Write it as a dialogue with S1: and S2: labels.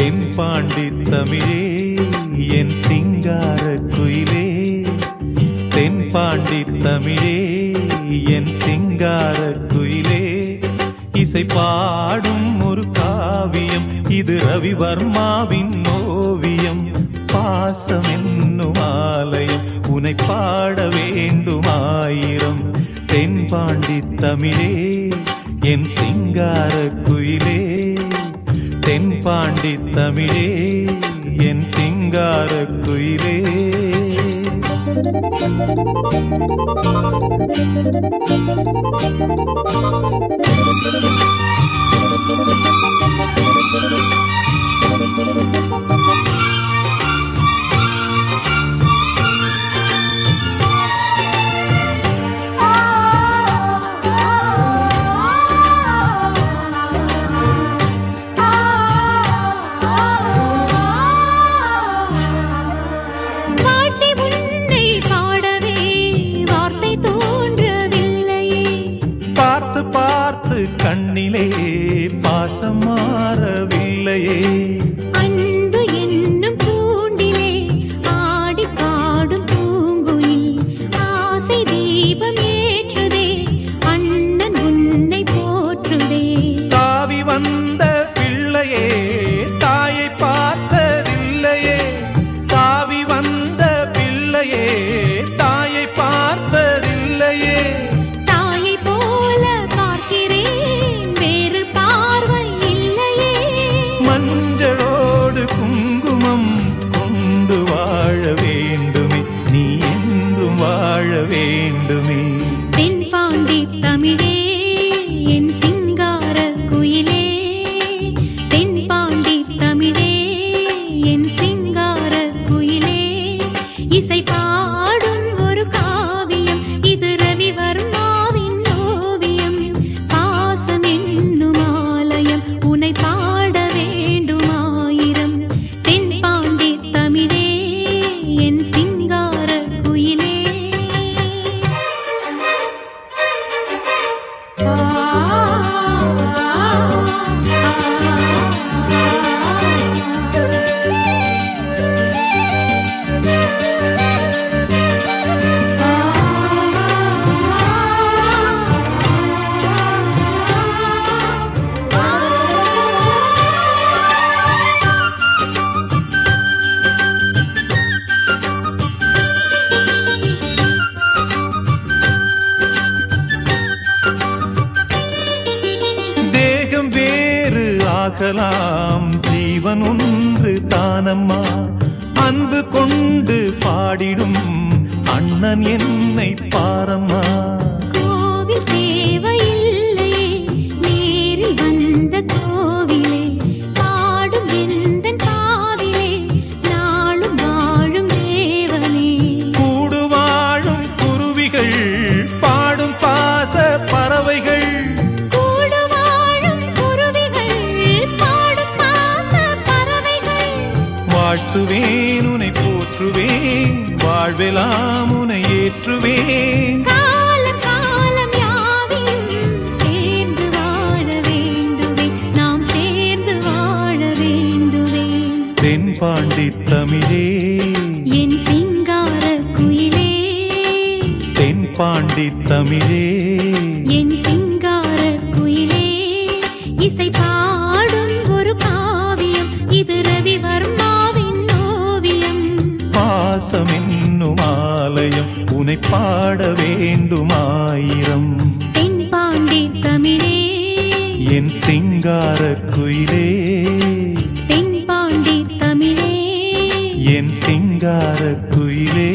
S1: தென்பாண்டி தமிழே என் சிங்கார குயிலே. தென்பாண்டி தமிழே என் சிங்கார குயிலே. இசை பாடும் ஒரு காவியம் இது ரவிவர்மாவின் ஓவியம். பாசம் என்னும் ஆலயம் உனை பாட வேண்டும் ஆயிரம். தென்பாண்டி தமிழே என் சிங்கார குயிலே. பாண்டி தமிழே என் சிங்கார குயிலே.
S2: பாட்டி
S1: பார்த்து பார்த்து கண்ணிலே பாசம் மாறவில்லையே.
S2: இசை
S1: ஆகலாம் ஜீவன் ஒன்று தானம்மா. அன்பு கொண்டு பாடிடும் அண்ணன் என்னை பாரம்மா. வாழ்த்துவேன் உனை போற்றுவேன் வாழ்வெல்லாம் உனை ஏற்றுவேன். தென்பாண்டி தமிழே.
S2: என் சிங்கார குயிலே.
S1: தென்பாண்டி தமிழே. என்னும் ஆலயம் உனை பாட வேண்டுமாயிரம்.
S2: தென்பாண்டி தமிழே.
S1: என் சிங்கார குயிலே.
S2: தென்பாண்டி தமிழே.
S1: என் சிங்கார குயிலே.